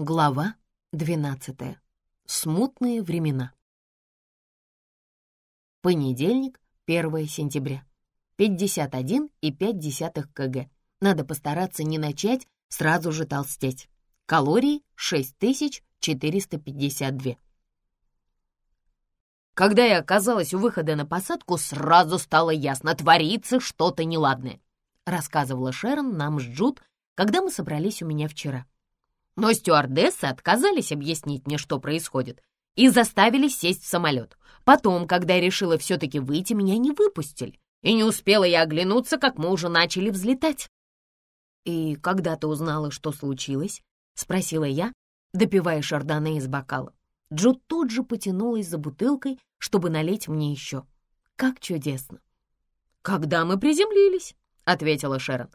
Глава 12. Смутные времена. Понедельник, 1 сентября. 51,5 кг. Надо постараться не начать сразу же толстеть. Калорий 6452. Когда я оказалась у выхода на посадку, сразу стало ясно, творится что-то неладное, рассказывала Шерон нам с Джуд, когда мы собрались у меня вчера. Но стюардессы отказались объяснить мне, что происходит, и заставили сесть в самолет. Потом, когда я решила все-таки выйти, меня не выпустили. И не успела я оглянуться, как мы уже начали взлетать. «И когда ты узнала, что случилось?» — спросила я, допивая шардоне из бокала. Джуд тут же потянулась за бутылкой, чтобы налить мне еще. Как чудесно! «Когда мы приземлились?» — ответила Шерон.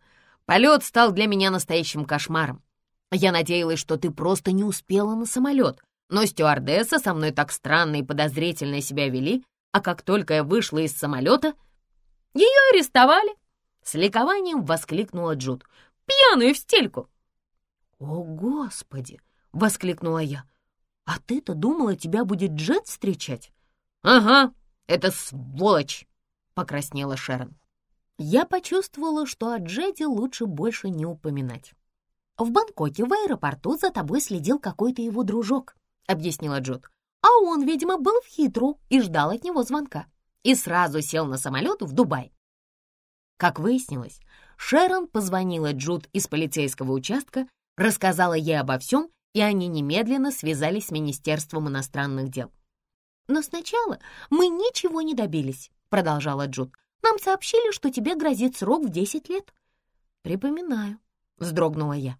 «Полет стал для меня настоящим кошмаром. Я надеялась, что ты просто не успела на самолет, но стюардесса со мной так странно и подозрительно себя вели, а как только я вышла из самолета, ее арестовали. С ликованием воскликнула Джуд. «Пьяную в стельку!» «О, Господи!» — воскликнула я. «А ты-то думала, тебя будет Джет встречать?» «Ага, это сволочь!» — покраснела Шерон. Я почувствовала, что о Джеде лучше больше не упоминать. «В Бангкоке в аэропорту за тобой следил какой-то его дружок», — объяснила Джуд. «А он, видимо, был в Хитру и ждал от него звонка. И сразу сел на самолет в Дубай». Как выяснилось, Шерон позвонила Джуд из полицейского участка, рассказала ей обо всем, и они немедленно связались с Министерством иностранных дел. «Но сначала мы ничего не добились», — продолжала Джуд. «Нам сообщили, что тебе грозит срок в 10 лет». «Припоминаю», — вздрогнула я.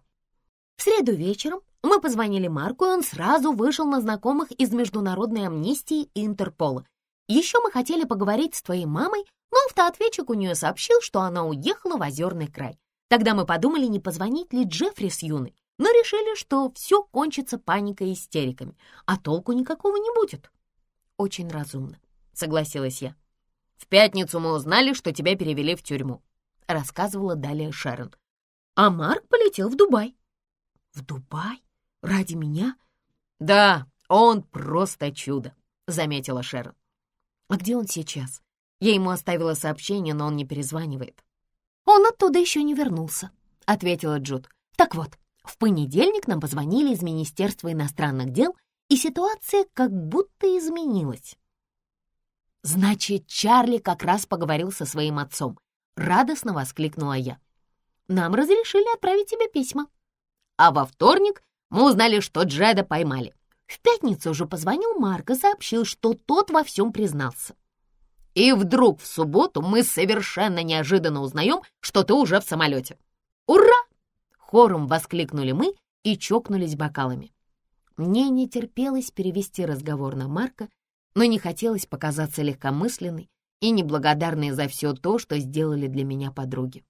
В среду вечером мы позвонили Марку, и он сразу вышел на знакомых из Международной амнистии и Интерпола. Еще мы хотели поговорить с твоей мамой, но автоответчик у нее сообщил, что она уехала в Озерный край. Тогда мы подумали, не позвонить ли Джеффри с Юной, но решили, что все кончится паникой и истериками, а толку никакого не будет. Очень разумно, согласилась я. В пятницу мы узнали, что тебя перевели в тюрьму, рассказывала далее Шерон. А Марк полетел в Дубай. В Дубай? Ради меня? Да, он просто чудо, заметила Шерон. А где он сейчас? Я ему оставила сообщение, но он не перезванивает. Он оттуда еще не вернулся, ответила Джуд. Так вот, в понедельник нам позвонили из Министерства иностранных дел, и ситуация как будто изменилась. Значит, Чарли как раз поговорил со своим отцом. Радостно воскликнула я. Нам разрешили отправить тебе письма. А во вторник мы узнали, что Джеда поймали. В пятницу уже позвонил Марк и сообщил, что тот во всем признался. И вдруг в субботу мы совершенно неожиданно узнаем, что ты уже в самолете. «Ура!» — хором воскликнули мы и чокнулись бокалами. Мне не терпелось перевести разговор на Марка, но не хотелось показаться легкомысленной и неблагодарной за все то, что сделали для меня подруги.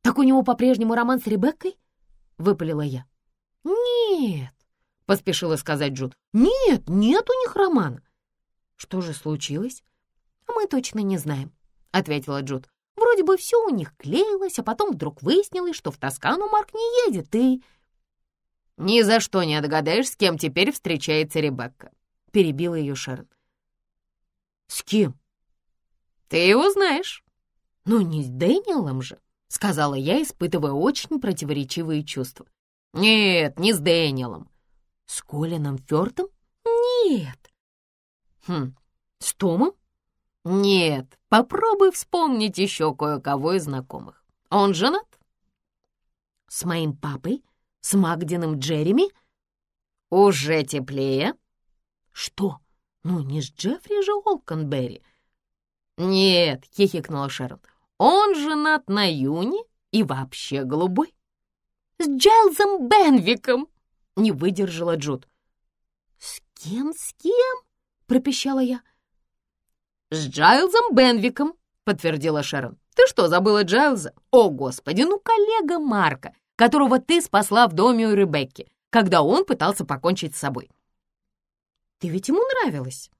«Так у него по-прежнему роман с Ребеккой?» Выпалила я. «Нет», — поспешила сказать Джуд. «Нет, нет у них романа». «Что же случилось?» «Мы точно не знаем», — ответила Джуд. «Вроде бы все у них клеилось, а потом вдруг выяснилось, что в Тоскану Марк не едет, и...» «Ни за что не догадаешь, с кем теперь встречается Ребекка», — перебила ее Шерон. «С кем?» «Ты его знаешь». «Ну, не с Дэниелом же», — сказала я, испытывая очень противоречивые чувства. «Нет, не с Дэниелом». «С Колином Фёртом?» «Нет». «Хм, с Томом?» «Нет, попробуй вспомнить еще кое-кого из знакомых. Он женат?» «С моим папой? С Магдином Джереми?» «Уже теплее?» «Что? Ну, не с Джеффри же Олконберри?» «Нет», — хихикнула Шерон, он женат на Юне и вообще голубой. С Джайлзом Бенвиком, не выдержала Джуд. С кем, с кем? пропищала я. С Джайлзом Бенвиком, подтвердила Шерон. Ты что, забыла Джайлза? О, господи, ну коллега Марка, которого ты спасла в доме у Ребекки, когда он пытался покончить с собой. Ты ведь ему нравилась.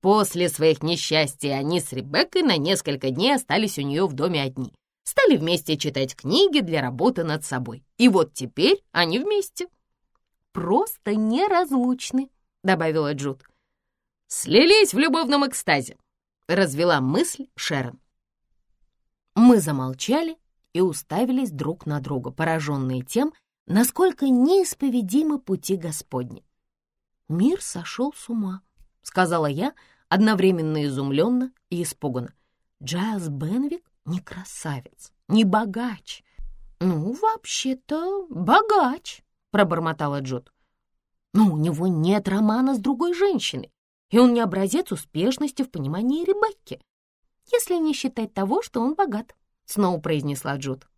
После своих несчастий они с Ребеккой на несколько дней остались у нее в доме одни. стали вместе читать книги для работы над собой. И вот теперь они вместе. «Просто неразлучны», — добавила Джуд. «Слились в любовном экстазе», — развела мысль Шерон. Мы замолчали и уставились друг на друга, пораженные тем, насколько неисповедимы пути Господни. «Мир сошел с ума», — сказала я, одновременно изумленно и испуганно. «Джайлз Бенвик не красавец, не богач». «Ну, вообще-то, богач», — пробормотала Джуд. «Но у него нет романа с другой женщиной, и он не образец успешности в понимании Ребекки, если не считать того, что он богат», — снова произнесла Джуд.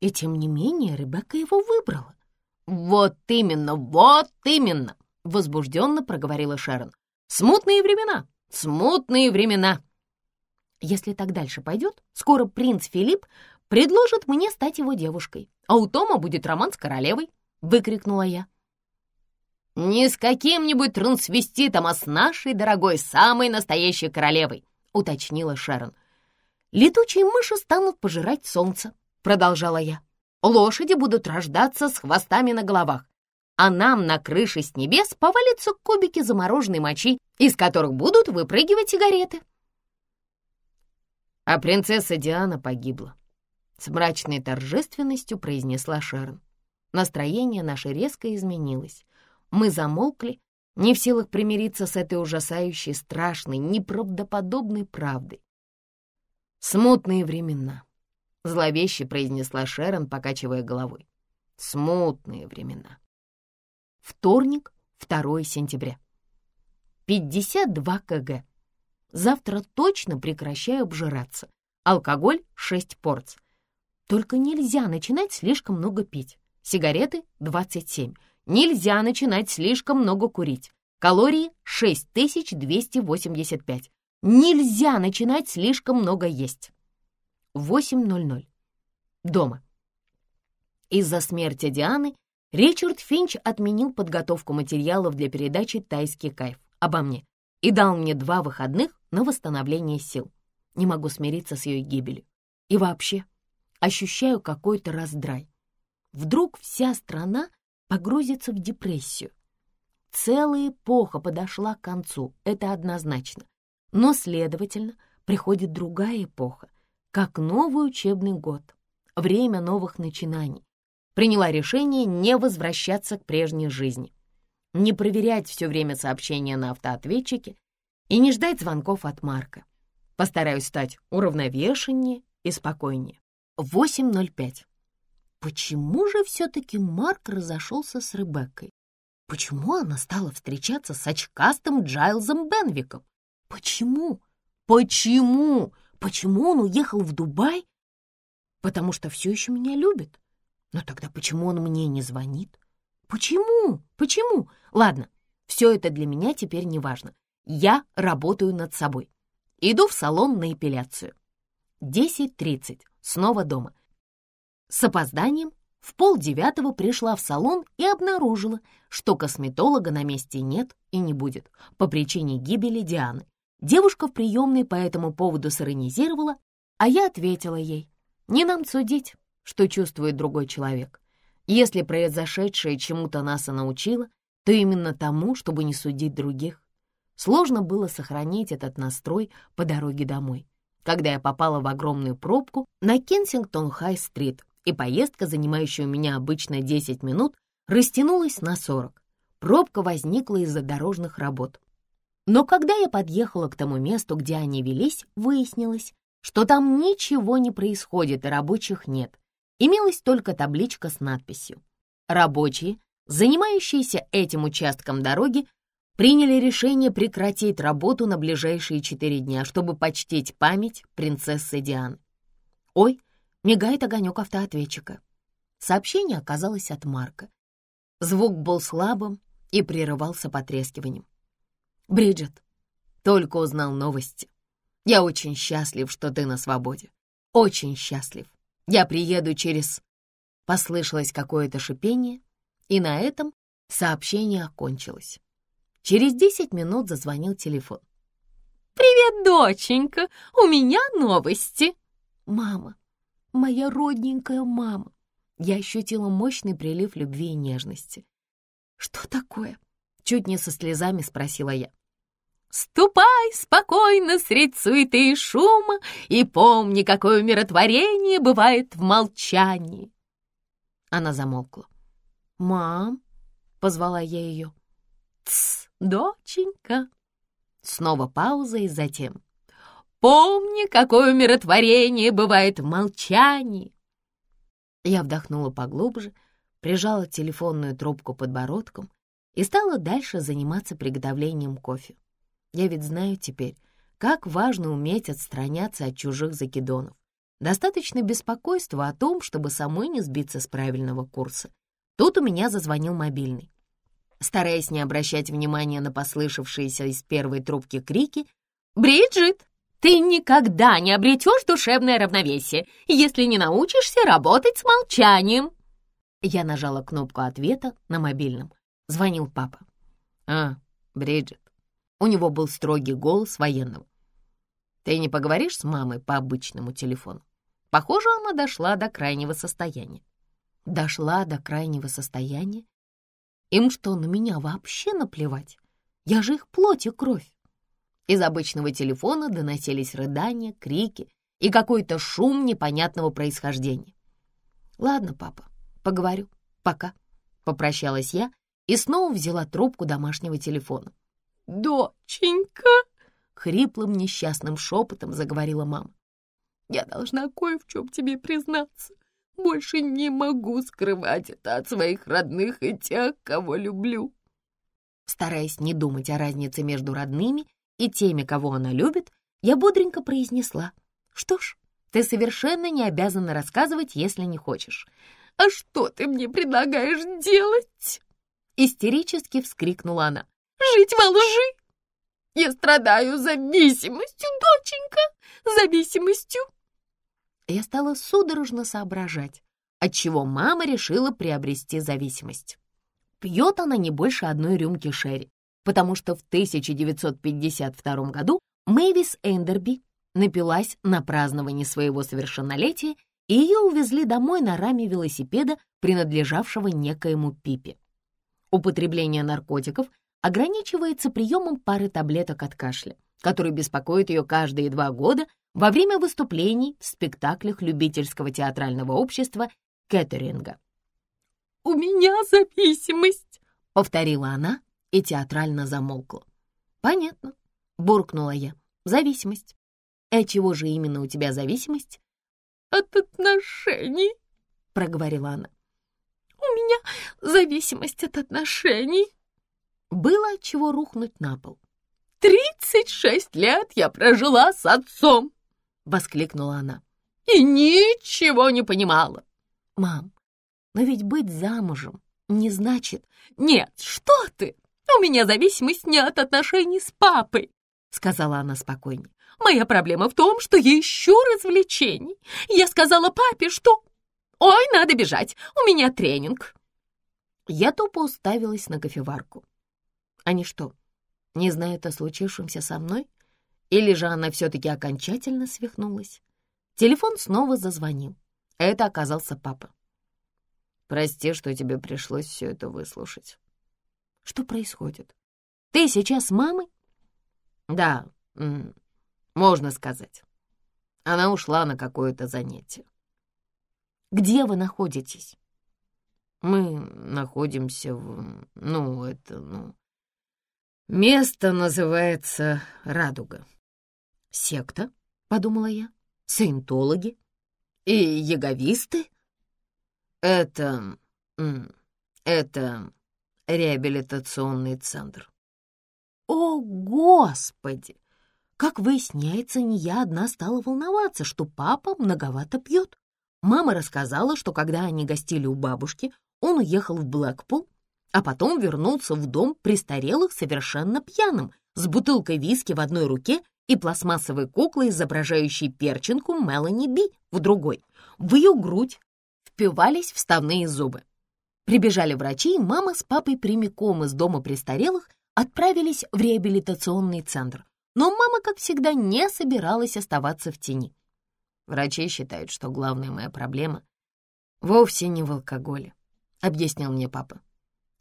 И тем не менее Ребекка его выбрала. «Вот именно, вот именно!» — возбужденно проговорила Шерон. «Смутные времена, смутные времена!» Если так дальше пойдет, скоро принц Филипп предложит мне стать его девушкой, а у Тома будет роман с королевой», — выкрикнула я. «Не с каким-нибудь трансвеститом, а с нашей дорогой, самой настоящей королевой», — уточнила Шерон. «Летучие мыши станут пожирать солнце», — продолжала я. «Лошади будут рождаться с хвостами на головах, а нам на крыше с небес повалятся кубики замороженной мочи, из которых будут выпрыгивать сигареты». А принцесса Диана погибла. С мрачной торжественностью произнесла Шерон. Настроение наше резко изменилось. Мы замолкли, не в силах примириться с этой ужасающей, страшной, неправдоподобной правдой. «Смутные времена», — зловеще произнесла Шерон, покачивая головой. «Смутные времена». Вторник, 2 сентября. 52 кг. Завтра точно прекращаю обжираться. Алкоголь — 6 порций. Только нельзя начинать слишком много пить. Сигареты — 27. Нельзя начинать слишком много курить. Калории — 6285. Нельзя начинать слишком много есть. 8.00. Дома. Из-за смерти Дианы Ричард Финч отменил подготовку материалов для передачи «Тайский кайф» обо мне и дал мне два выходных на восстановление сил. Не могу смириться с ее гибелью. И вообще, ощущаю какой-то раздрай. Вдруг вся страна погрузится в депрессию. Целая эпоха подошла к концу, это однозначно. Но, следовательно, приходит другая эпоха, как новый учебный год, время новых начинаний. Приняла решение не возвращаться к прежней жизни не проверять все время сообщения на автоответчике и не ждать звонков от Марка. Постараюсь стать уравновешеннее и спокойнее. 8.05. Почему же все-таки Марк разошелся с Ребеккой? Почему она стала встречаться с очкастым Джайлзом Бенвиком? Почему? Почему? Почему он уехал в Дубай? Потому что все еще меня любит. Но тогда почему он мне не звонит? Почему? Почему? Ладно, все это для меня теперь не важно. Я работаю над собой. Иду в салон на эпиляцию. 10.30. Снова дома. С опозданием в полдевятого пришла в салон и обнаружила, что косметолога на месте нет и не будет по причине гибели Дианы. Девушка в приемной по этому поводу сиронизировала, а я ответила ей, не нам судить, что чувствует другой человек. Если произошедшее чему-то нас и научило, то именно тому, чтобы не судить других. Сложно было сохранить этот настрой по дороге домой, когда я попала в огромную пробку на Кенсингтон-Хай-стрит, и поездка, занимающая у меня обычно 10 минут, растянулась на 40. Пробка возникла из-за дорожных работ. Но когда я подъехала к тому месту, где они велись, выяснилось, что там ничего не происходит и рабочих нет, имелась только табличка с надписью. Рабочие, занимающиеся этим участком дороги, приняли решение прекратить работу на ближайшие четыре дня, чтобы почтить память принцессы Дианы. Ой, мигает огонек автоответчика. Сообщение оказалось от Марка. Звук был слабым и прерывался потрескиванием. «Бриджит, только узнал новости. Я очень счастлив, что ты на свободе. Очень счастлив. Я приеду через...» Послышалось какое-то шипение, и на этом сообщение окончилось. Через десять минут зазвонил телефон. «Привет, доченька! У меня новости!» «Мама, моя родненькая мама!» Я ощутила мощный прилив любви и нежности. «Что такое?» — чуть не со слезами спросила я. «Ступай спокойно средь суеты и шума и помни, какое умиротворение бывает в молчании!» Она замолкла. «Мам!» — позвала я ее. «Тсс, доченька!» Снова пауза и затем. «Помни, какое умиротворение бывает в молчании!» Я вдохнула поглубже, прижала телефонную трубку подбородком и стала дальше заниматься приготовлением кофе. Я ведь знаю теперь, как важно уметь отстраняться от чужих закидонов. Достаточно беспокойства о том, чтобы самой не сбиться с правильного курса. Тут у меня зазвонил мобильный. Стараясь не обращать внимания на послышавшиеся из первой трубки крики, «Бриджит, ты никогда не обретешь душевное равновесие, если не научишься работать с молчанием!» Я нажала кнопку ответа на мобильном. Звонил папа. «А, Бриджит». У него был строгий голос военного. «Ты не поговоришь с мамой по обычному телефону?» Похоже, она дошла до крайнего состояния. Дошла до крайнего состояния? Им что, на меня вообще наплевать? Я же их плоть и кровь. Из обычного телефона доносились рыдания, крики и какой-то шум непонятного происхождения. «Ладно, папа, поговорю. Пока», — попрощалась я и снова взяла трубку домашнего телефона. «Доченька!» — хриплым несчастным шепотом заговорила мама. «Я должна кое в чем тебе признаться. Больше не могу скрывать это от своих родных и тех, кого люблю». Стараясь не думать о разнице между родными и теми, кого она любит, я бодренько произнесла. «Что ж, ты совершенно не обязана рассказывать, если не хочешь. А что ты мне предлагаешь делать?» Истерически вскрикнула она жить во лжи. Я страдаю зависимостью, доченька, зависимостью. Я стала судорожно соображать, отчего мама решила приобрести зависимость. Пьет она не больше одной рюмки шерри, потому что в 1952 году Мэвис Эндерби напилась на праздновании своего совершеннолетия, и ее увезли домой на раме велосипеда, принадлежавшего некоему Пипе. Употребление наркотиков ограничивается приемом пары таблеток от кашля, который беспокоит ее каждые два года во время выступлений в спектаклях любительского театрального общества Кеттеринга. «У меня зависимость», — повторила она и театрально замолкла. «Понятно», — буркнула я. «Зависимость. А чего же именно у тебя зависимость?» «От отношений», — проговорила она. «У меня зависимость от отношений». Было чего рухнуть на пол. «Тридцать шесть лет я прожила с отцом!» — воскликнула она. «И ничего не понимала!» «Мам, но ведь быть замужем не значит...» «Нет, что ты! У меня зависимость не от отношений с папой!» — сказала она спокойнее. «Моя проблема в том, что я ищу развлечений. Я сказала папе, что... Ой, надо бежать, у меня тренинг!» Я тупо уставилась на кофеварку. Они что, не знают о случившемся со мной? Или же она все-таки окончательно свихнулась? Телефон снова зазвонил. Это оказался папа. «Прости, что тебе пришлось все это выслушать». «Что происходит? Ты сейчас с мамой?» «Да, можно сказать. Она ушла на какое-то занятие». «Где вы находитесь?» «Мы находимся в... Ну, это, ну...» Место называется Радуга. Секта, подумала я, саентологи и яговисты. Это... это реабилитационный центр. О, Господи! Как выясняется, не я одна стала волноваться, что папа многовато пьет. Мама рассказала, что когда они гостили у бабушки, он уехал в Блэкпул а потом вернулся в дом престарелых совершенно пьяным, с бутылкой виски в одной руке и пластмассовой куклой, изображающей перчинку Мелани Би в другой. В ее грудь впивались вставные зубы. Прибежали врачи, и мама с папой прямиком из дома престарелых отправились в реабилитационный центр. Но мама, как всегда, не собиралась оставаться в тени. Врачи считают, что главная моя проблема вовсе не в алкоголе, — объяснил мне папа.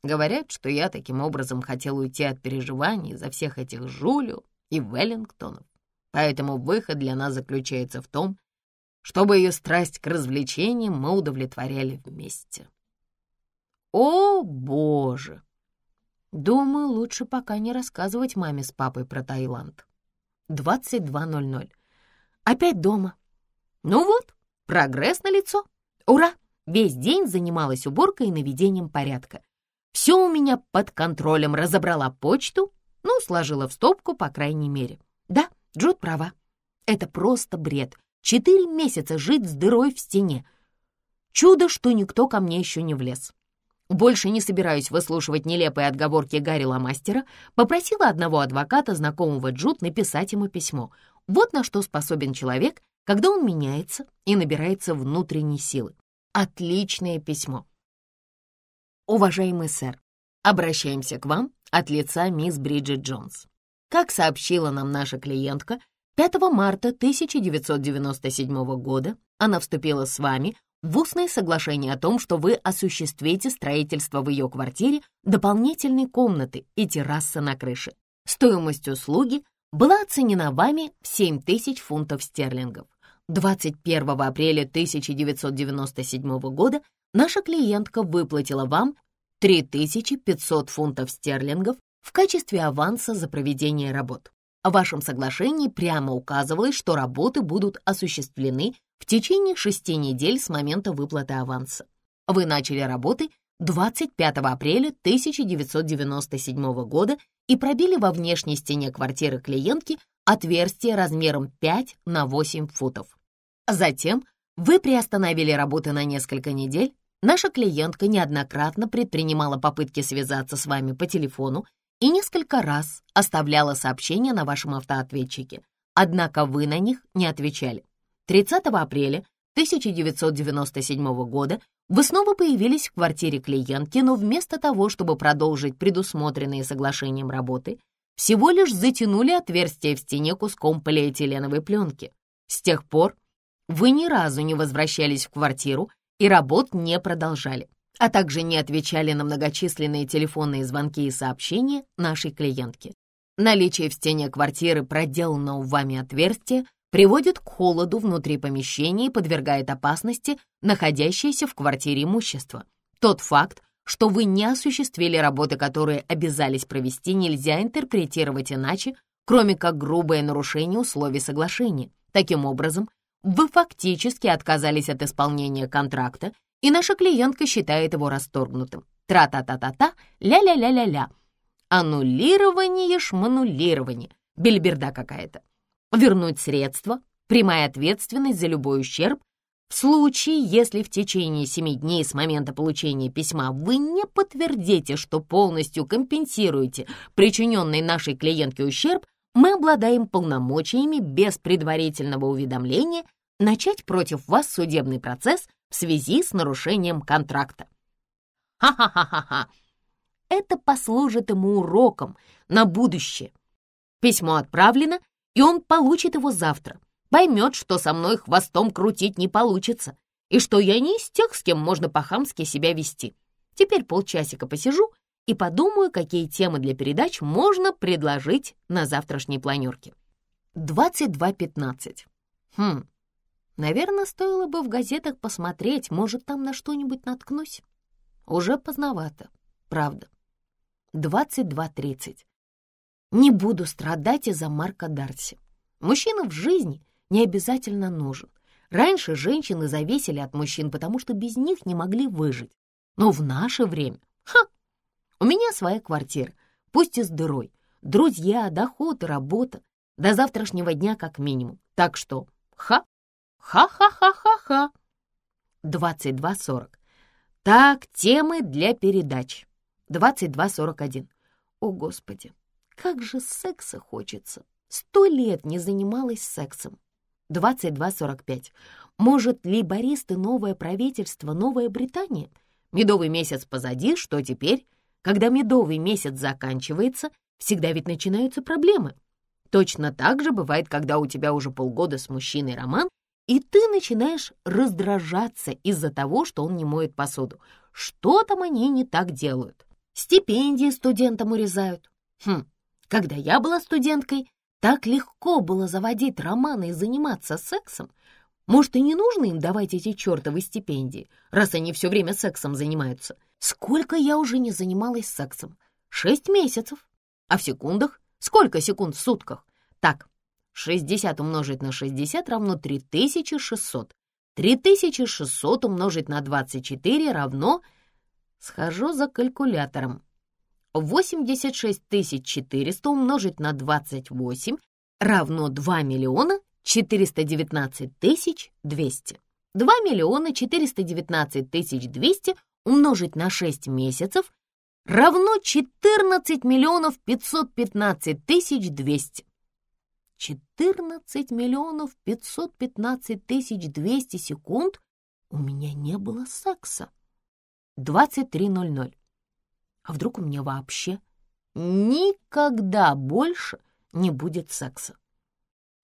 Говорят, что я таким образом хотел уйти от переживаний за всех этих Жулю и Веллингтонов. Поэтому выход для нас заключается в том, чтобы ее страсть к развлечениям мы удовлетворяли вместе. О, боже! Думаю, лучше пока не рассказывать маме с папой про Таиланд. 22.00. Опять дома. Ну вот, прогресс на лицо. Ура! Весь день занималась уборкой и наведением порядка. Все у меня под контролем, разобрала почту, ну, сложила в стопку, по крайней мере. Да, Джуд права. Это просто бред. Четыре месяца жить с дырой в стене. Чудо, что никто ко мне еще не влез. Больше не собираюсь выслушивать нелепые отговорки Гарри Ламастера, попросила одного адвоката, знакомого Джуд, написать ему письмо. Вот на что способен человек, когда он меняется и набирается внутренней силы. Отличное письмо. Уважаемый сэр, обращаемся к вам от лица мисс Бриджит Джонс. Как сообщила нам наша клиентка, 5 марта 1997 года она вступила с вами в устное соглашение о том, что вы осуществите строительство в ее квартире дополнительной комнаты и террасы на крыше. Стоимость услуги была оценена вами в 7 тысяч фунтов стерлингов. 21 апреля 1997 года наша клиентка выплатила вам 3500 фунтов стерлингов в качестве аванса за проведение работ. В вашем соглашении прямо указывалось, что работы будут осуществлены в течение шести недель с момента выплаты аванса. Вы начали работы 25 апреля 1997 года и пробили во внешней стене квартиры клиентки отверстие размером 5 на 8 футов. Затем вы приостановили работы на несколько недель. Наша клиентка неоднократно предпринимала попытки связаться с вами по телефону и несколько раз оставляла сообщения на вашем автоответчике, однако вы на них не отвечали. 30 апреля 1997 года вы снова появились в квартире клиентки, но вместо того, чтобы продолжить предусмотренные соглашением работы, всего лишь затянули отверстие в стене куском полиэтиленовой пленки. С тех пор вы ни разу не возвращались в квартиру и работ не продолжали, а также не отвечали на многочисленные телефонные звонки и сообщения нашей клиентки. Наличие в стене квартиры проделанного вами отверстия приводит к холоду внутри помещения и подвергает опасности находящееся в квартире имущество. Тот факт, что вы не осуществили работы, которые обязались провести, нельзя интерпретировать иначе, кроме как грубое нарушение условий соглашения. Таким образом, вы фактически отказались от исполнения контракта, и наша клиентка считает его расторгнутым. Тра-та-та-та-та, ля-ля-ля-ля-ля. Аннулирование, шманулирование. Бельберда какая-то вернуть средства, прямая ответственность за любой ущерб, в случае, если в течение семи дней с момента получения письма вы не подтвердите, что полностью компенсируете причиненный нашей клиентке ущерб, мы обладаем полномочиями без предварительного уведомления начать против вас судебный процесс в связи с нарушением контракта. Ха-ха-ха-ха-ха! Это послужит ему уроком на будущее. Письмо отправлено, и он получит его завтра. Поймет, что со мной хвостом крутить не получится, и что я не из тех, с кем можно по-хамски себя вести. Теперь полчасика посижу и подумаю, какие темы для передач можно предложить на завтрашней планерке. 22.15. Хм, наверное, стоило бы в газетах посмотреть, может, там на что-нибудь наткнусь. Уже поздновато, правда. 22.30. Не буду страдать из-за Марка Дарси. Мужчина в жизни не обязательно нужен. Раньше женщины зависели от мужчин, потому что без них не могли выжить. Но в наше время... Ха! У меня своя квартира, пусть и с дырой. Друзья, доход работа. До завтрашнего дня как минимум. Так что ха! Ха-ха-ха-ха-ха! 22.40. Так, темы для передач. 22.41. О, Господи, как же секса хочется. Сто лет не занималась сексом. 22.45. Может, лейбористы новое правительство, новая Британия? Медовый месяц позади, что теперь? Когда медовый месяц заканчивается, всегда ведь начинаются проблемы. Точно так же бывает, когда у тебя уже полгода с мужчиной роман, и ты начинаешь раздражаться из-за того, что он не моет посуду. Что там они не так делают? Стипендии студентам урезают. Хм, когда я была студенткой, так легко было заводить романы и заниматься сексом. Может, и не нужно им давать эти чертовы стипендии, раз они все время сексом занимаются. Сколько я уже не занималась сексом? Шесть месяцев. А в секундах? Сколько секунд в сутках? Так, 60 умножить на 60 равно 3600. 3600 умножить на 24 равно... Схожу за калькулятором. 86 400 умножить на 28 равно 2 миллиона 419 тысяч 200. 2 миллиона 419 тысяч 200 умножить на 6 месяцев равно 14 миллионов 515 тысяч 200. 14 миллионов 515 тысяч 200 секунд у меня не было секса. 23.00. А вдруг у меня вообще никогда больше не будет секса?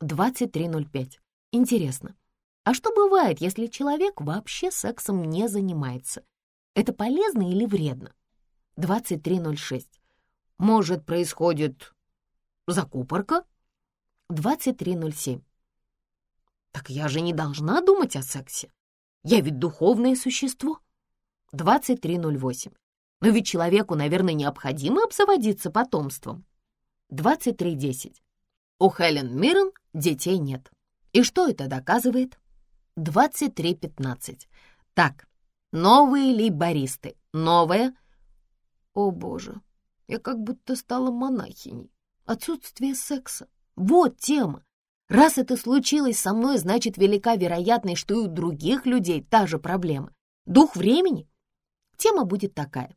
23.05. Интересно, а что бывает, если человек вообще сексом не занимается? Это полезно или вредно? 23.06. Может, происходит закупорка? 23.07. Так я же не должна думать о сексе. Я ведь духовное существо. 23.08. Но ведь человеку, наверное, необходимо обзаводиться потомством. 23.10. У Хелен Миррен детей нет. И что это доказывает? 23.15. Так, новые лейбористы. Новое. О, боже, я как будто стала монахиней. Отсутствие секса. Вот тема. Раз это случилось со мной, значит, велика вероятность, что и у других людей та же проблема. Дух времени? Тема будет такая.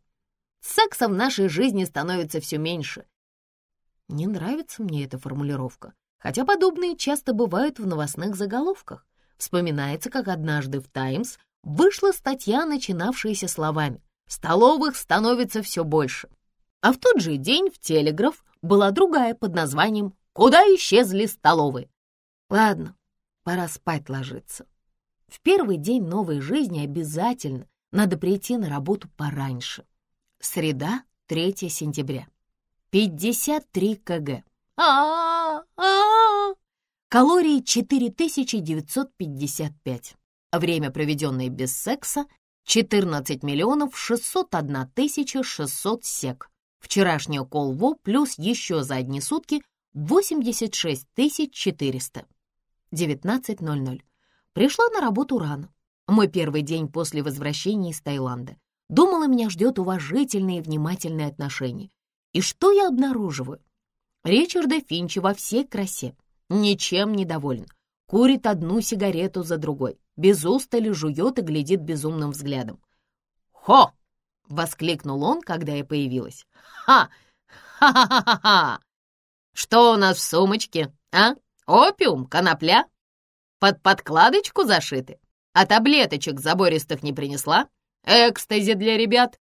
Секса в нашей жизни становится все меньше. Не нравится мне эта формулировка, хотя подобные часто бывают в новостных заголовках. Вспоминается, как однажды в «Таймс» вышла статья, начинавшаяся словами «Столовых становится все больше». А в тот же день в «Телеграф» была другая под названием «Куда исчезли столовые?». Ладно, пора спать ложиться. В первый день новой жизни обязательно надо прийти на работу пораньше. Среда, 3 сентября. 53 кг. А, -а, а Калории 4955. Время, проведенное без секса, 14 миллионов 601 тысяча 600 сек. Вчерашнее колво плюс еще за одни сутки 86 тысяч 400. 19.00. Пришла на работу рано. Мой первый день после возвращения из Таиланда. Думала, меня ждет уважительное и внимательное отношение. И что я обнаруживаю? Ричарда Финча во всей красе. Ничем не доволен. Курит одну сигарету за другой. Без устали жует и глядит безумным взглядом. «Хо!» — воскликнул он, когда я появилась. «Ха! Ха-ха-ха-ха! Что у нас в сумочке, а? Опиум, конопля? Под подкладочку зашиты? А таблеточек забористых не принесла? Экстази для ребят?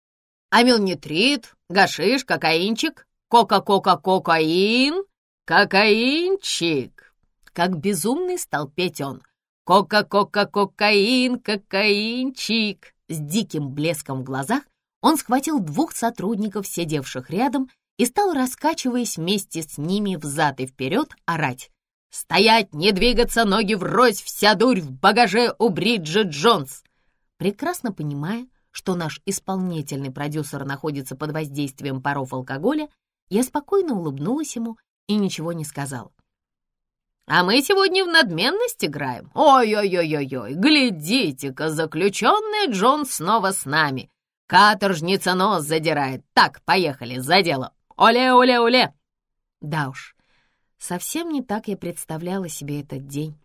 Амилнитрит, гашиш, кокаинчик? Кока-кока-кокаин? Кокаинчик!» Как безумный стал петь он. «Кока-кока-кокаин, кокаинчик!» С диким блеском в глазах он схватил двух сотрудников, сидевших рядом, и стал, раскачиваясь вместе с ними взад и вперед, орать. «Стоять, не двигаться, ноги врозь, вся дурь в багаже у Бриджит Джонс!» Прекрасно понимая, что наш исполнительный продюсер находится под воздействием паров алкоголя, я спокойно улыбнулась ему и ничего не сказала. «А мы сегодня в надменность играем. Ой-ой-ой-ой-ой, глядите-ка, заключенный Джон снова с нами. Каторжница нос задирает. Так, поехали, за дело. Оле-оле-оле!» Да уж, Совсем не так я представляла себе этот день.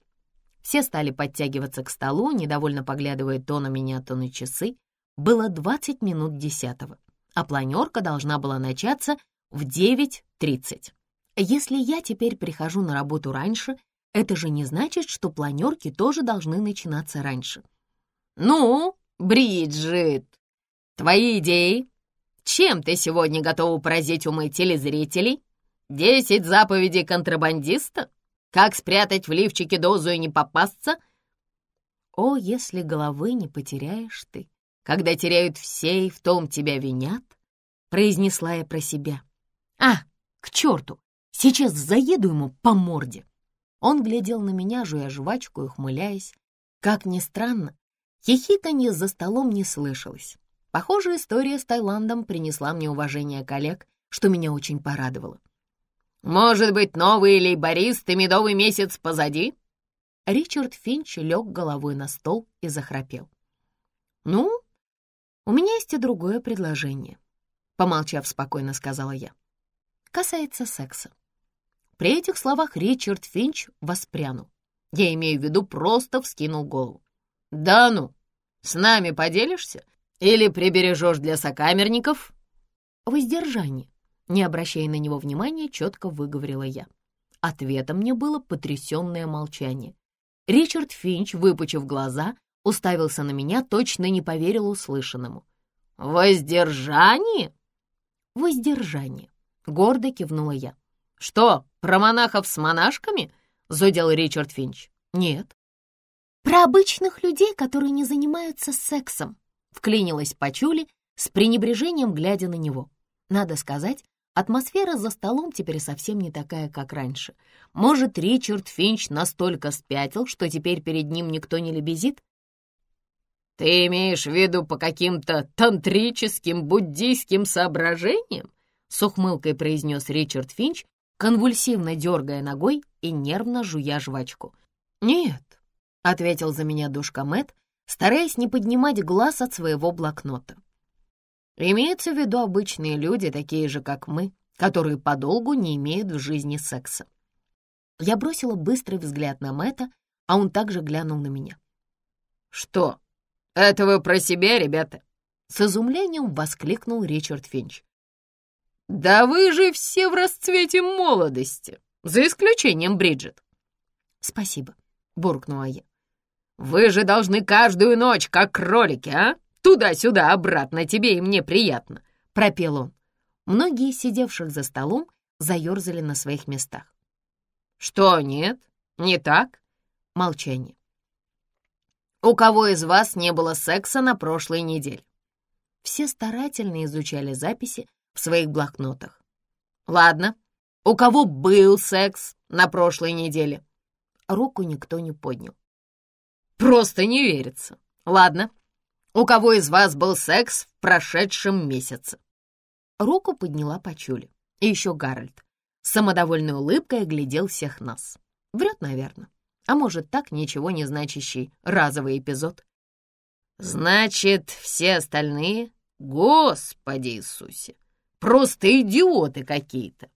Все стали подтягиваться к столу, недовольно поглядывая то на меня, то на часы. Было 20 минут десятого, а планерка должна была начаться в 9.30. Если я теперь прихожу на работу раньше, это же не значит, что планерки тоже должны начинаться раньше. «Ну, Бриджит, твои идеи? Чем ты сегодня готова поразить умы телезрителей?» Десять заповедей контрабандиста? Как спрятать в лифчике дозу и не попасться? О, если головы не потеряешь ты, когда теряют все и в том тебя винят, произнесла я про себя. А, к черту, сейчас заеду ему по морде. Он глядел на меня, жуя жвачку и ухмыляясь. Как ни странно, хихиканье за столом не слышалось. Похоже, история с Таиландом принесла мне уважение коллег, что меня очень порадовало. «Может быть, новые лейбористы медовый месяц позади?» Ричард Финч лег головой на стол и захрапел. «Ну, у меня есть и другое предложение», — помолчав спокойно сказала я. «Касается секса». При этих словах Ричард Финч воспрянул. Я имею в виду, просто вскинул голову. «Да ну, с нами поделишься? Или прибережешь для сокамерников?» «Воздержание», не обращая на него внимания, четко выговорила я. Ответом мне было потрясенное молчание. Ричард Финч, выпучив глаза, уставился на меня, точно не поверил услышанному. «Воздержание?» «Воздержание», — гордо кивнула я. «Что, про монахов с монашками?» — зудел Ричард Финч. «Нет». «Про обычных людей, которые не занимаются сексом», — вклинилась Пачули с пренебрежением, глядя на него. Надо сказать, Атмосфера за столом теперь совсем не такая, как раньше. Может, Ричард Финч настолько спятил, что теперь перед ним никто не лебезит? «Ты имеешь в виду по каким-то тантрическим буддийским соображениям?» с ухмылкой произнес Ричард Финч, конвульсивно дергая ногой и нервно жуя жвачку. «Нет», — ответил за меня душка Мэтт, стараясь не поднимать глаз от своего блокнота. Имеется в виду обычные люди, такие же, как мы, которые подолгу не имеют в жизни секса. Я бросила быстрый взгляд на Мэтта, а он также глянул на меня. «Что? Это вы про себя, ребята?» С изумлением воскликнул Ричард Финч. «Да вы же все в расцвете молодости, за исключением Бриджит». «Спасибо», — буркнула я. «Вы же должны каждую ночь, как кролики, а?» Туда-сюда, обратно, тебе и мне приятно», — пропел он. Многие сидевших за столом заерзали на своих местах. «Что, нет? Не так?» Молчание. «У кого из вас не было секса на прошлой неделе?» Все старательно изучали записи своих блокнотах. «Ладно, у кого был секс на прошлой неделе?» Руку никто не поднял. «Просто не верится. Ладно, у кого из вас был секс в прошедшем месяце?» Руку подняла Пачули. И еще Гарольд. С самодовольной улыбкой оглядел всех нас. Врет, наверное. А может, так ничего не значащий разовый эпизод. «Значит, все остальные? Господи Иисусе! Просто идиоты какие-то!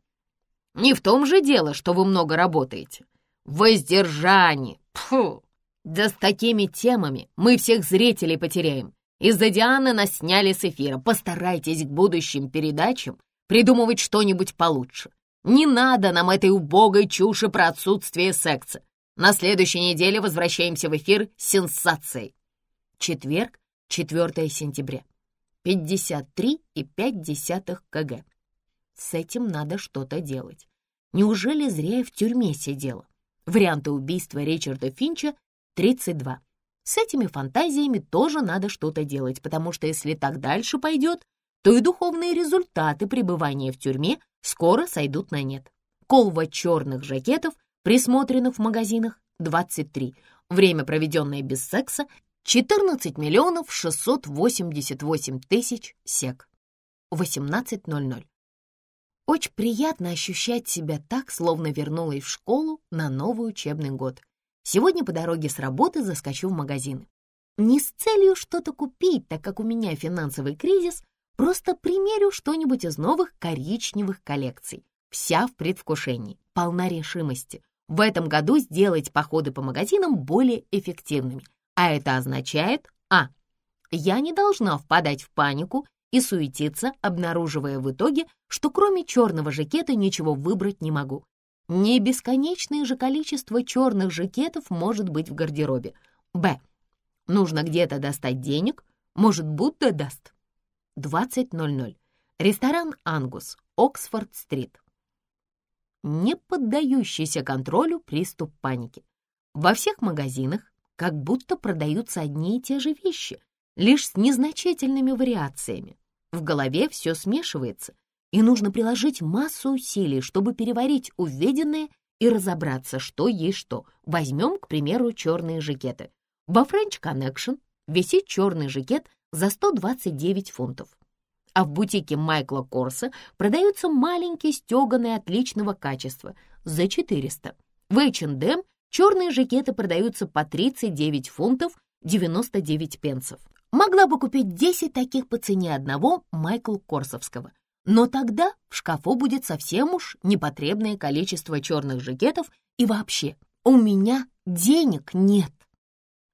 Не в том же дело, что вы много работаете. Воздержание! Фу! Да с такими темами мы всех зрителей потеряем. Из-за Дианы нас сняли с эфира. Постарайтесь к будущим передачам придумывать что-нибудь получше. Не надо нам этой убогой чуши про отсутствие секса. На следующей неделе возвращаемся в эфир с сенсацией. Четверг, 4 сентября. 53,5 кг. С этим надо что-то делать. Неужели зря я в тюрьме сидела? Варианты убийства Ричарда Финча 32. С этими фантазиями тоже надо что-то делать, потому что если так дальше пойдет, то и духовные результаты пребывания в тюрьме скоро сойдут на нет. Колва черных жакетов, присмотренных в магазинах, 23. Время, проведенное без секса, 14 миллионов 688 тысяч сек. 18.00. Очень приятно ощущать себя так, словно вернулась в школу на новый учебный год. Сегодня по дороге с работы заскочу в магазин. Не с целью что-то купить, так как у меня финансовый кризис, просто примерю что-нибудь из новых коричневых коллекций. Вся в предвкушении, полна решимости. В этом году сделать походы по магазинам более эффективными. А это означает, а, я не должна впадать в панику и суетиться, обнаруживая в итоге, что кроме черного жакета ничего выбрать не могу. Не бесконечное же количество черных жакетов может быть в гардеробе. Б. Нужно где-то достать денег. Может, Будда даст. 20.00. Ресторан «Ангус», Оксфорд-стрит. Не поддающийся контролю приступ паники. Во всех магазинах, как будто продаются одни и те же вещи, лишь с незначительными вариациями. В голове все смешивается, и нужно приложить массу усилий, чтобы переварить увиденное и разобраться, что есть что. Возьмем, к примеру, черные жакеты. Во French Connection висит черный жакет за 129 фунтов. А в бутике Майкла Корса продаются маленькие стеганые отличного качества за 400. В H&M черные жакеты продаются по 39 фунтов 99 пенсов. Могла бы купить 10 таких по цене одного Майкл Корсовского. Но тогда в шкафу будет совсем уж непотребное количество черных жакетов и вообще у меня денег нет.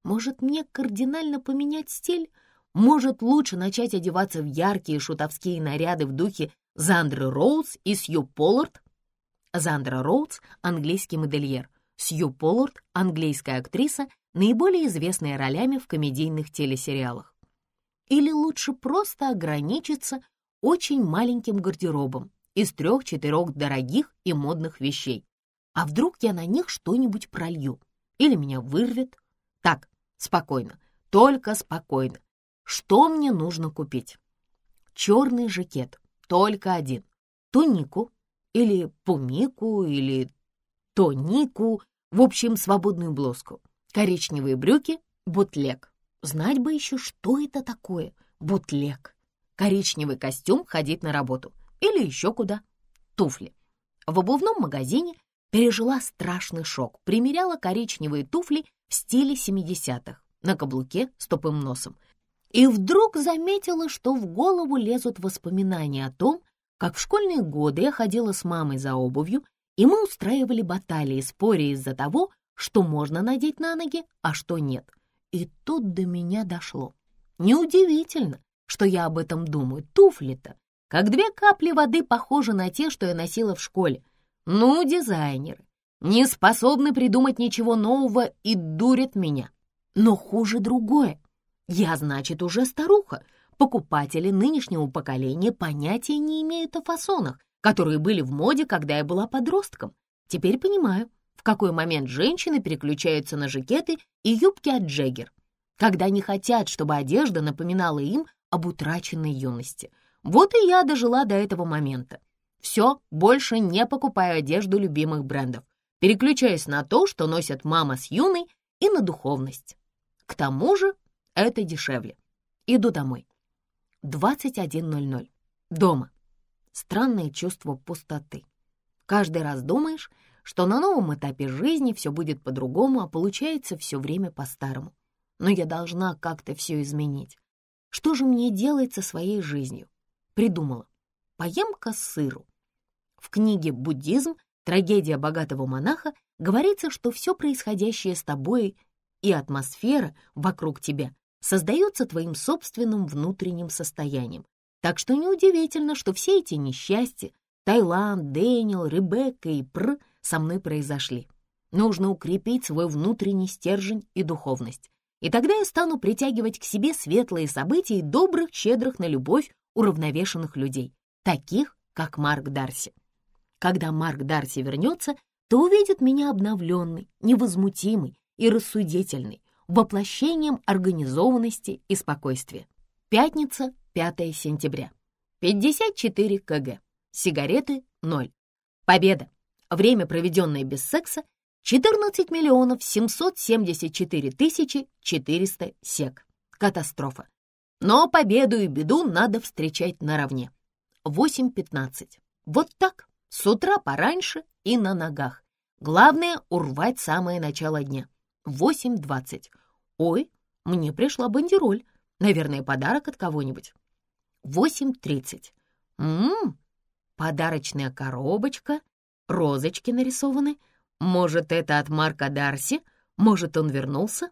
Может, мне кардинально поменять стиль? Может, лучше начать одеваться в яркие шутовские наряды в духе Зандры Роуз и Сью Поллард? Зандра Роуз — английский модельер, Сью Поллард — английская актриса, наиболее известная ролями в комедийных телесериалах. Или лучше просто ограничиться очень маленьким гардеробом из трех-четырех дорогих и модных вещей. А вдруг я на них что-нибудь пролью? Или меня вырвет? Так, спокойно, только спокойно. Что мне нужно купить? Черный жакет, только один. Тунику или пумику или тонику, в общем, свободную блузку. Коричневые брюки, бутлег. Знать бы еще, что это такое, бутлег. Коричневый костюм ходить на работу или еще куда. Туфли. В обувном магазине пережила страшный шок, примеряла коричневые туфли в стиле 70-х, на каблуке с тупым носом — и вдруг заметила, что в голову лезут воспоминания о том, как в школьные годы я ходила с мамой за обувью, и мы устраивали баталии, споря из-за того, что можно надеть на ноги, а что нет. И тут до меня дошло. Неудивительно, что я об этом думаю. Туфли-то, как две капли воды, похожи на те, что я носила в школе. Ну, дизайнеры, не способны придумать ничего нового и дурят меня. Но хуже другое. Я, значит, уже старуха. Покупатели нынешнего поколения понятия не имеют о фасонах, которые были в моде, когда я была подростком. Теперь понимаю, в какой момент женщины переключаются на жакеты и юбки от Джеггер, когда не хотят, чтобы одежда напоминала им об утраченной юности. Вот и я дожила до этого момента. Все, больше не покупаю одежду любимых брендов. Переключаюсь на то, что носят мама с юной, и на духовность. К тому же это дешевле. Иду домой. 21.00. Дома. Странное чувство пустоты. Каждый раз думаешь, что на новом этапе жизни все будет по-другому, а получается все время по-старому. Но я должна как-то все изменить. Что же мне делать со своей жизнью? Придумала. Поем-ка сыру. В книге «Буддизм. Трагедия богатого монаха» говорится, что все происходящее с тобой и атмосфера вокруг тебя создается твоим собственным внутренним состоянием. Так что неудивительно, что все эти несчастья, Таиланд, Дэниел, Ребекка и Пр со мной произошли. Нужно укрепить свой внутренний стержень и духовность. И тогда я стану притягивать к себе светлые события и добрых, щедрых на любовь, уравновешенных людей, таких, как Марк Дарси. Когда Марк Дарси вернется, то увидит меня обновленный, невозмутимый и рассудительный, воплощением организованности и спокойствия. Пятница, 5 сентября. 54 кг. Сигареты – 0. Победа. Время, проведенное без секса – 14 миллионов 774 тысячи 400 сек. Катастрофа. Но победу и беду надо встречать наравне. 8.15. Вот так, с утра пораньше и на ногах. Главное – урвать самое начало дня. 8.20. Ой, мне пришла бандероль. Наверное, подарок от кого-нибудь. 8.30. Ммм, подарочная коробочка, розочки нарисованы. Может, это от Марка Дарси? Может, он вернулся?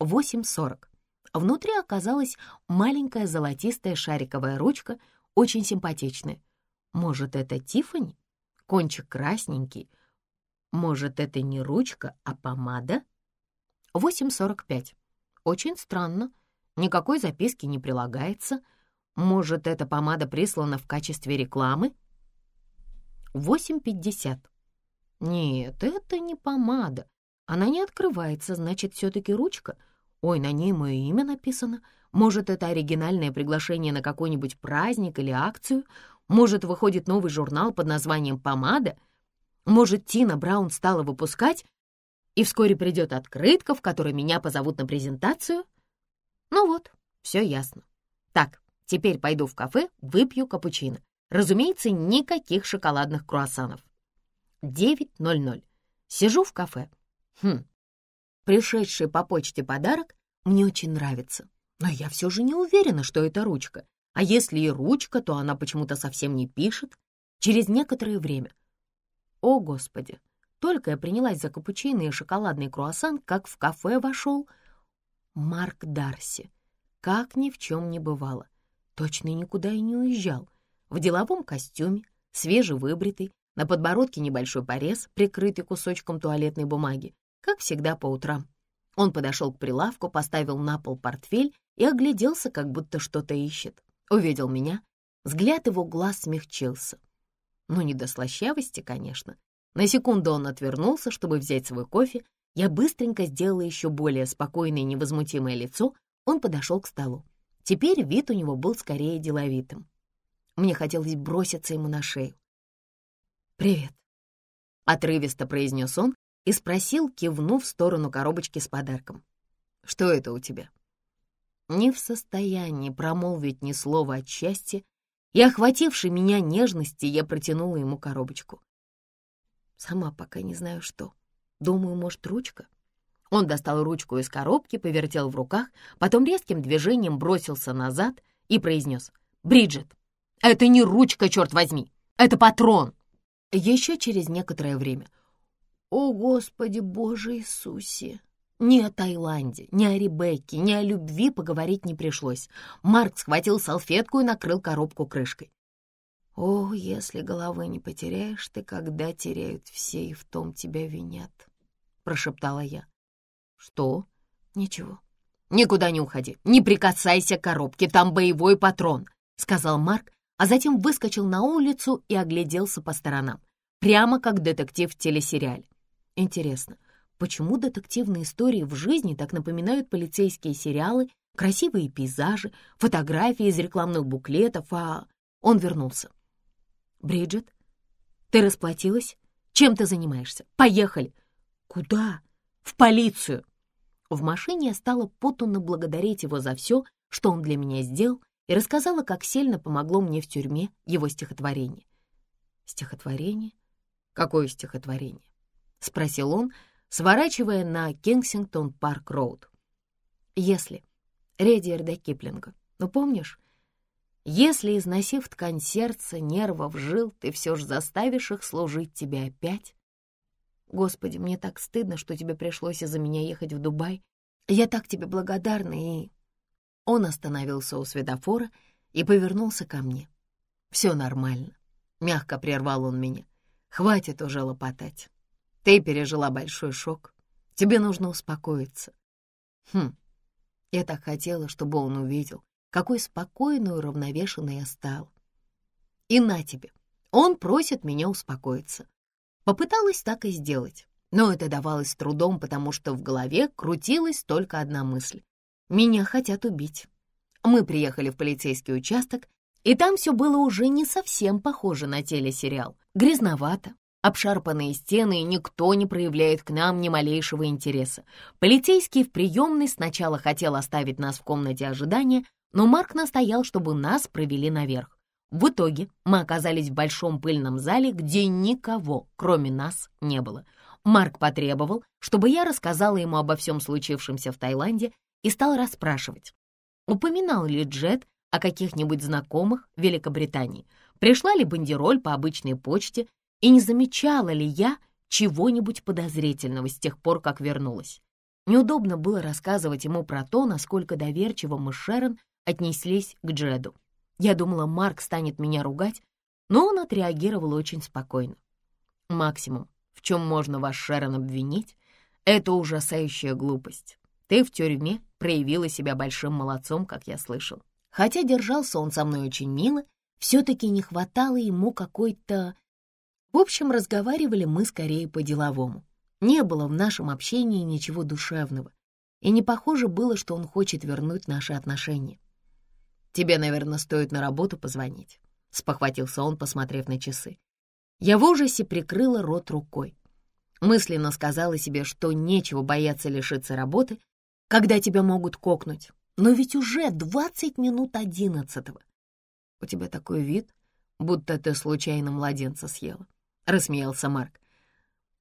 8.40. Внутри оказалась маленькая золотистая шариковая ручка, очень симпатичная. Может, это Тиффани? Кончик красненький. Может, это не ручка, а помада? 8.45. Очень странно. Никакой записки не прилагается. Может, эта помада прислана в качестве рекламы? 8.50. Нет, это не помада. Она не открывается, значит, все-таки ручка. Ой, на ней мое имя написано. Может, это оригинальное приглашение на какой-нибудь праздник или акцию? Может, выходит новый журнал под названием «Помада»? Может, Тина Браун стала выпускать, и вскоре придет открытка, в которой меня позовут на презентацию? Ну вот, все ясно. Так, теперь пойду в кафе, выпью капучино. Разумеется, никаких шоколадных круассанов. 9.00. Сижу в кафе. Хм, пришедший по почте подарок мне очень нравится. Но я все же не уверена, что это ручка. А если и ручка, то она почему-то совсем не пишет. Через некоторое время. О, Господи! Только я принялась за капучино и шоколадный круассан, как в кафе вошел Марк Дарси. Как ни в чем не бывало. Точно никуда и не уезжал. В деловом костюме, свежевыбритый, на подбородке небольшой порез, прикрытый кусочком туалетной бумаги, как всегда по утрам. Он подошел к прилавку, поставил на пол портфель и огляделся, как будто что-то ищет. Увидел меня, взгляд его глаз смягчился. Ну, не до слащавости, конечно. На секунду он отвернулся, чтобы взять свой кофе. Я быстренько сделала еще более спокойное и невозмутимое лицо. Он подошел к столу. Теперь вид у него был скорее деловитым. Мне хотелось броситься ему на шею. «Привет», — отрывисто произнес он и спросил, кивнув в сторону коробочки с подарком. «Что это у тебя?» Не в состоянии промолвить ни слова от счастья, и, охватившей меня нежности, я протянула ему коробочку. Сама пока не знаю, что. Думаю, может, ручка? Он достал ручку из коробки, повертел в руках, потом резким движением бросился назад и произнес. «Бриджит, это не ручка, черт возьми! Это патрон!» Еще через некоторое время. «О, Господи Боже Иисусе!» Ни о Таиланде, ни о Ребекке, ни о любви поговорить не пришлось. Марк схватил салфетку и накрыл коробку крышкой. «О, если головы не потеряешь ты, когда теряют все, и в том тебя винят», — прошептала я. «Что?» «Ничего». «Никуда не уходи, не прикасайся к коробке, там боевой патрон», — сказал Марк, а затем выскочил на улицу и огляделся по сторонам, прямо как детектив в телесериале. Интересно, почему детективные истории в жизни так напоминают полицейские сериалы, красивые пейзажи, фотографии из рекламных буклетов, а... Он вернулся. «Бриджит, ты расплатилась? Чем ты занимаешься? Поехали!» «Куда?» «В полицию!» В машине я стала потунно благодарить его за все, что он для меня сделал, и рассказала, как сильно помогло мне в тюрьме его стихотворение. «Стихотворение? Какое стихотворение?» — спросил он, сворачивая на Кенсингтон-Парк-Роуд. «Если. Редьярда Киплинга. Ну, помнишь? Если, износив ткань сердца, нервов жил, ты все ж заставишь их служить тебе опять. Господи, мне так стыдно, что тебе пришлось из-за меня ехать в Дубай. Я так тебе благодарна, и...» Он остановился у светофора и повернулся ко мне. «Все нормально», — мягко прервал он меня. «Хватит уже лопотать. Ты пережила большой шок. Тебе нужно успокоиться. Хм, я так хотела, чтобы он увидел, какой спокойной и уравновешенной я стала. И на тебе, он просит меня успокоиться. Попыталась так и сделать, но это давалось трудом, потому что в голове крутилась только одна мысль. Меня хотят убить. Мы приехали в полицейский участок, и там все было уже не совсем похоже на телесериал. Грязновато, Обшарпанные стены, и никто не проявляет к нам ни малейшего интереса. Полицейский в приемной сначала хотел оставить нас в комнате ожидания, но Марк настоял, чтобы нас провели наверх. В итоге мы оказались в большом пыльном зале, где никого, кроме нас, не было. Марк потребовал, чтобы я рассказала ему обо всем случившемся в Таиланде и стал расспрашивать, упоминал ли Джет о каких-нибудь знакомых в Великобритании, пришла ли бандероль по обычной почте и не замечала ли я чего-нибудь подозрительного с тех пор, как вернулась. Неудобно было рассказывать ему про то, насколько доверчиво мы с Шерон отнеслись к Джеду. Я думала, Марк станет меня ругать, но он отреагировал очень спокойно. Максимум, в чем можно вас, Шерон, обвинить, это ужасающая глупость. Ты в тюрьме проявила себя большим молодцом, как я слышал. Хотя держался он со мной очень мило, все-таки не хватало ему какой-то в общем, разговаривали мы скорее по-деловому. Не было в нашем общении ничего душевного, и не похоже было, что он хочет вернуть наши отношения. «Тебе, наверное, стоит на работу позвонить», — спохватился он, посмотрев на часы. Я в ужасе прикрыла рот рукой. Мысленно сказала себе, что нечего бояться лишиться работы, когда тебя могут кокнуть. Но ведь уже двадцать минут одиннадцатого. У тебя такой вид, будто ты случайно младенца съела, — рассмеялся Марк.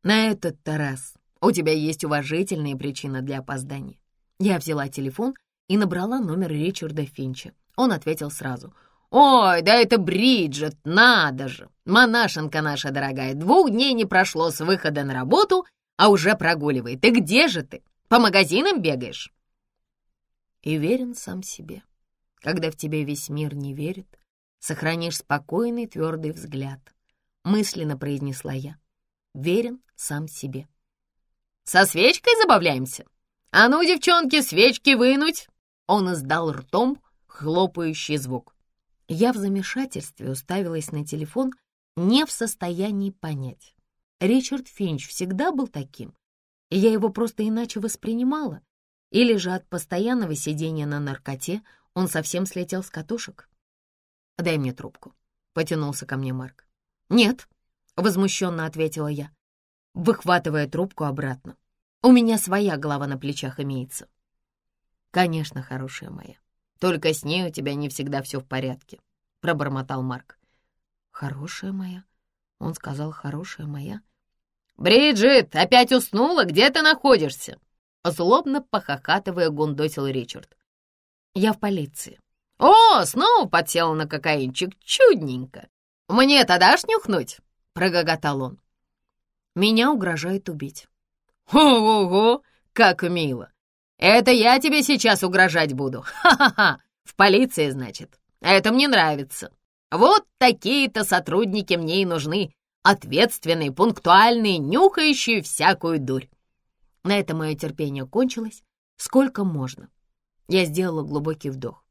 На этот-то раз у тебя есть уважительные причины для опоздания. Я взяла телефон и набрала номер Ричарда Финча. Он ответил сразу. «Ой, да это Бриджит, надо же! Монашенка наша дорогая, двух дней не прошло с выхода на работу, а уже прогуливает. И где же ты? По магазинам бегаешь?» И верен сам себе. Когда в тебе весь мир не верит, сохранишь спокойный твердый взгляд. Мысленно произнесла я. Верен сам себе. «Со свечкой забавляемся? А ну, девчонки, свечки вынуть!» Он издал ртом хлопающий звук. Я в замешательстве уставилась на телефон, не в состоянии понять. Ричард Финч всегда был таким, я его просто иначе воспринимала. Или же от постоянного сидения на наркоте он совсем слетел с катушек. «Дай мне трубку», — потянулся ко мне Марк. «Нет», — возмущенно ответила я, выхватывая трубку обратно. «У меня своя голова на плечах имеется». «Конечно, хорошая моя. Только с ней у тебя не всегда все в порядке», — пробормотал Марк. «Хорошая моя?» Он сказал, «хорошая моя». «Бриджит, опять уснула? Где ты находишься?» Злобно похохатывая, гундосил Ричард. «Я в полиции». «О, снова подсела на кокаинчик, чудненько. Мне-то дашь нюхнуть?» — прогоготал он. «Меня угрожает убить». «Ого-го, как мило! Это я тебе сейчас угрожать буду. Ха-ха-ха! В полиции, значит. Это мне нравится. Вот такие-то сотрудники мне и нужны. Ответственные, пунктуальные, нюхающие всякую дурь. На этом мое терпение кончилось. Сколько можно? Я сделала глубокий вдох.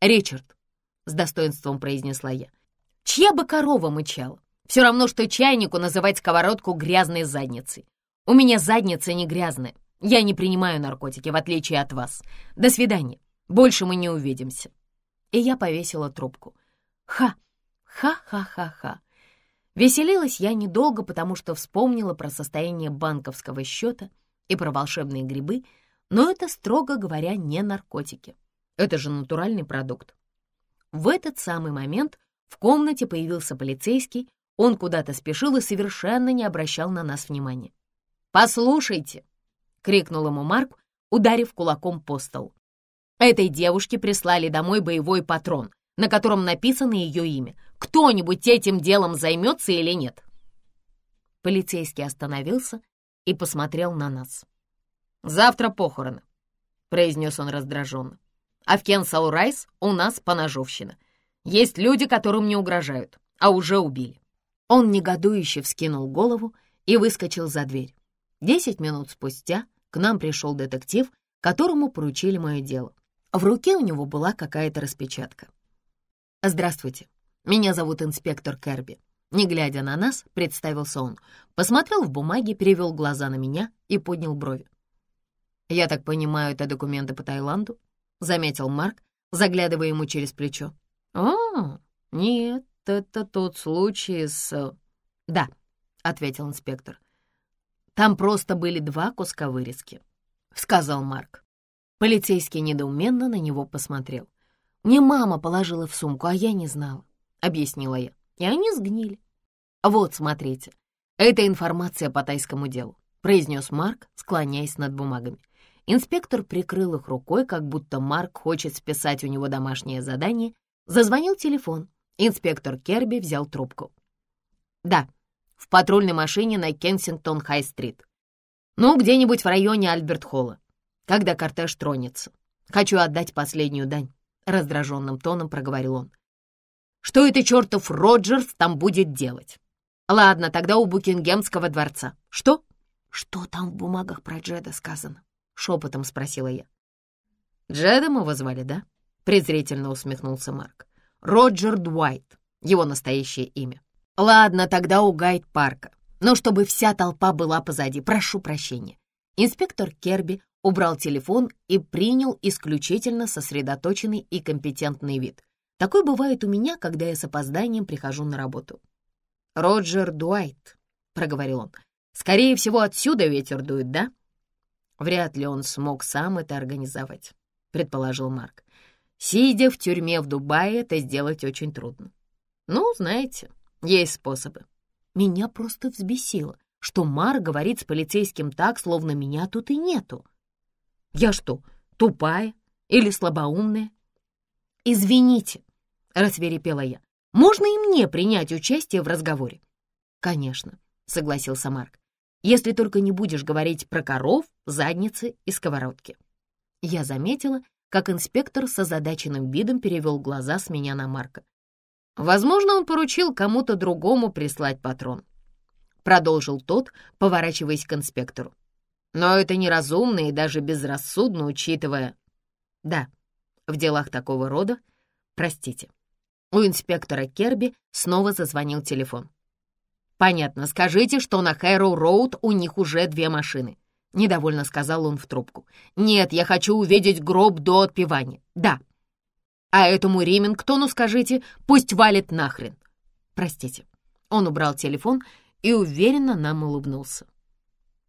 «Ричард», — с достоинством произнесла я, — «чья бы корова мычала? Все равно, что чайнику называть сковородку грязной задницей. У меня задница не грязная. Я не принимаю наркотики, в отличие от вас. До свидания. Больше мы не увидимся». И я повесила трубку. Ха! Ха-ха-ха-ха. Веселилась я недолго, потому что вспомнила про состояние банковского счета и про волшебные грибы, но это, строго говоря, не наркотики. Это же натуральный продукт. В этот самый момент в комнате появился полицейский, он куда-то спешил и совершенно не обращал на нас внимания. «Послушайте!» Крикнул ему Марк, ударив кулаком по столу. Этой девушке прислали домой боевой патрон, на котором написано ее имя. Кто-нибудь этим делом займется или нет? Полицейский остановился и посмотрел на нас. «Завтра похороны», — произнес он раздраженно. «А в Кенсал Райс у нас поножовщина. Есть люди, которым не угрожают, а уже убили». Он негодующе вскинул голову и выскочил за дверь. Десять минут спустя к нам пришел детектив, которому поручили мое дело. В руке у него была какая-то распечатка. «Здравствуйте, меня зовут инспектор Керби». Не глядя на нас, представился он, посмотрел в бумаге, перевел глаза на меня и поднял брови. «Я так понимаю, это документы по Таиланду?» — заметил Марк, заглядывая ему через плечо. «О, нет, это тот случай с...» «Да», — ответил инспектор. Там просто были два куска вырезки», — сказал Марк. Полицейский недоуменно на него посмотрел. «Мне мама положила в сумку, а я не знала», — объяснила я. «И они сгнили». «Вот, смотрите, это информация по тайскому делу», — произнес Марк, склоняясь над бумагами. Инспектор прикрыл их рукой, как будто Марк хочет списать у него домашнее задание. Зазвонил телефон. Инспектор Керби взял трубку. «Да», в патрульной машине на Кенсингтон-Хай-стрит. Ну, где-нибудь в районе Альберт-Холла, когда кортеж тронется. Хочу отдать последнюю дань», — раздраженным тоном проговорил он. «Что это чертов Роджерс там будет делать?» «Ладно, тогда у Букингемского дворца. Что?» «Что там в бумагах про Джеда сказано?» — шепотом спросила я. «Джеда мы вызвали, да?» — презрительно усмехнулся Марк. «Роджер Дуайт, его настоящее имя. Ладно, тогда у Гайд-парка. но чтобы вся толпа была позади. Прошу прощения». Инспектор Керби убрал телефон и принял исключительно сосредоточенный и компетентный вид. Такой бывает у меня, когда я с опозданием прихожу на работу. «Роджер Дуайт», — проговорил он, — «скорее всего, отсюда ветер дует, да?» Вряд ли он смог сам это организовать, предположил Марк. Сидя в тюрьме в Дубае, это сделать очень трудно. Ну, знаете, есть способы. Меня просто взбесило, что Марк говорит с полицейским так, словно меня тут и нету. Я что, тупая или слабоумная? Извините, рассверепела я. Можно и мне принять участие в разговоре? Конечно, согласился Марк если только не будешь говорить про коров, задницы и сковородки. Я заметила, как инспектор с озадаченным видом перевел глаза с меня на Марка. Возможно, он поручил кому-то другому прислать патрон. Продолжил тот, поворачиваясь к инспектору. Но это неразумно и даже безрассудно, учитывая... Да, в делах такого рода... Простите. У инспектора Керби снова зазвонил телефон. «Понятно, скажите, что на Хэроу-Роуд у них уже две машины», — недовольно сказал он в трубку. «Нет, я хочу увидеть гроб до отпевания. Да. А этому Римингтону скажите, пусть валит нахрен». «Простите». Он убрал телефон и уверенно нам улыбнулся.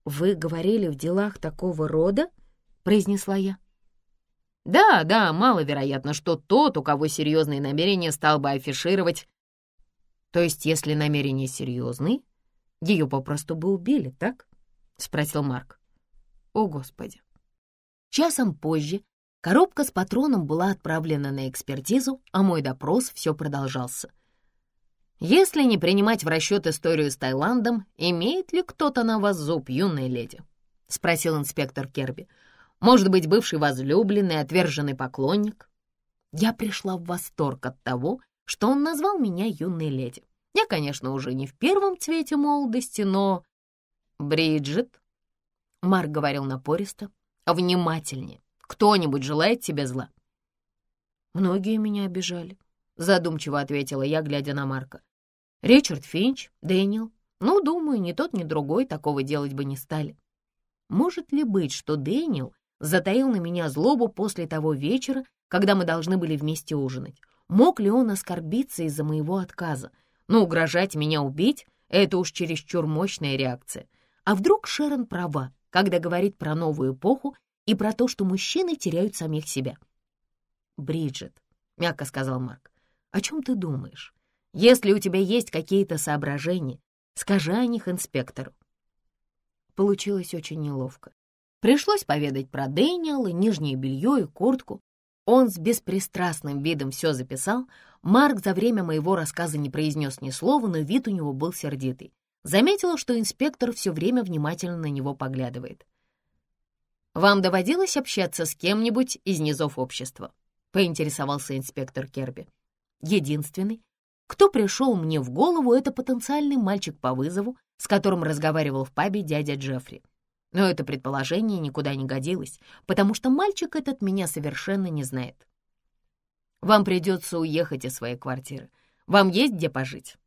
«Вы говорили в делах такого рода?» — произнесла я. «Да, да, маловероятно, что тот, у кого серьезные намерения, стал бы афишировать то есть, если намерения серьезные, ее попросту бы убили, так? Спросил Марк. О, Господи. Часом позже коробка с патроном была отправлена на экспертизу, а мой допрос все продолжался. Если не принимать в расчет историю с Таиландом, имеет ли кто-то на вас зуб, юная леди? Спросил инспектор Керби. Может быть, бывший возлюбленный, отверженный поклонник? Я пришла в восторг от того, что он назвал меня юной леди. Я, конечно, уже не в первом цвете молодости, но... Бриджит, — Марк говорил напористо, — внимательнее. Кто-нибудь желает тебе зла? Многие меня обижали, — задумчиво ответила я, глядя на Марка. Ричард Финч, Дэниел. Ну, думаю, ни тот, ни другой такого делать бы не стали. Может ли быть, что Дэниел затаил на меня злобу после того вечера, когда мы должны были вместе ужинать? Мог ли он оскорбиться из-за моего отказа? Но угрожать меня убить — это уж чересчур мощная реакция. А вдруг Шерон права, когда говорит про новую эпоху и про то, что мужчины теряют самих себя? «Бриджит», — мягко сказал Марк, — «о чем ты думаешь? Если у тебя есть какие-то соображения, скажи о них инспектору». Получилось очень неловко. Пришлось поведать про Дэниела, нижнее белье и куртку, он с беспристрастным видом все записал. Марк за время моего рассказа не произнес ни слова, но вид у него был сердитый. Заметила, что инспектор все время внимательно на него поглядывает. «Вам доводилось общаться с кем-нибудь из низов общества?» — поинтересовался инспектор Керби. «Единственный, кто пришел мне в голову, это потенциальный мальчик по вызову, с которым разговаривал в пабе дядя Джеффри. Но это предположение никуда не годилось, потому что мальчик этот меня совершенно не знает. Вам придется уехать из своей квартиры. Вам есть где пожить?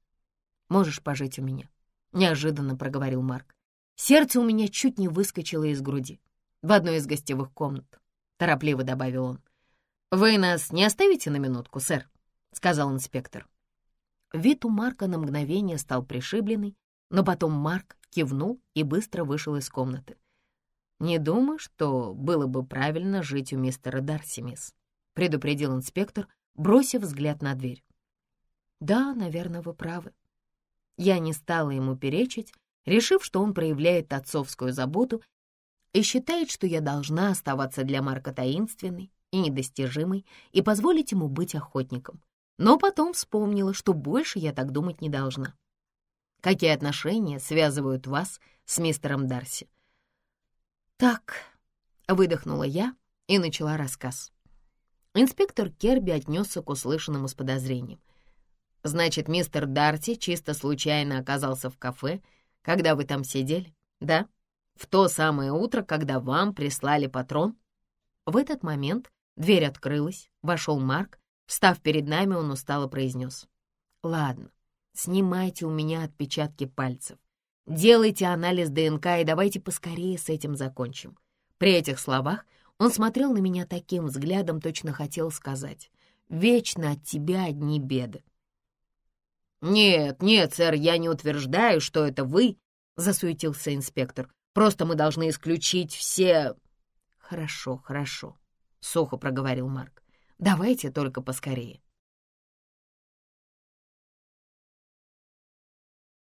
Можешь пожить у меня, — неожиданно проговорил Марк. Сердце у меня чуть не выскочило из груди. В одной из гостевых комнат, — торопливо добавил он. «Вы нас не оставите на минутку, сэр?» — сказал инспектор. Вид у Марка на мгновение стал пришибленный, но потом Марк кивнул и быстро вышел из комнаты. «Не думаю, что было бы правильно жить у мистера Дарси, мисс», — предупредил инспектор, бросив взгляд на дверь. «Да, наверное, вы правы». Я не стала ему перечить, решив, что он проявляет отцовскую заботу и считает, что я должна оставаться для Марка таинственной и недостижимой и позволить ему быть охотником. Но потом вспомнила, что больше я так думать не должна. Какие отношения связывают вас с мистером Дарси?» «Так», — выдохнула я и начала рассказ. Инспектор Керби отнесся к услышанному с подозрением. «Значит, мистер Дарти чисто случайно оказался в кафе, когда вы там сидели, да? В то самое утро, когда вам прислали патрон?» В этот момент дверь открылась, вошел Марк. Встав перед нами, он устало произнес. «Ладно, Снимайте у меня отпечатки пальцев. Делайте анализ ДНК и давайте поскорее с этим закончим». При этих словах он смотрел на меня таким взглядом, точно хотел сказать. «Вечно от тебя одни беды». «Нет, нет, сэр, я не утверждаю, что это вы», — засуетился инспектор. «Просто мы должны исключить все...» «Хорошо, хорошо», — сухо проговорил Марк. «Давайте только поскорее».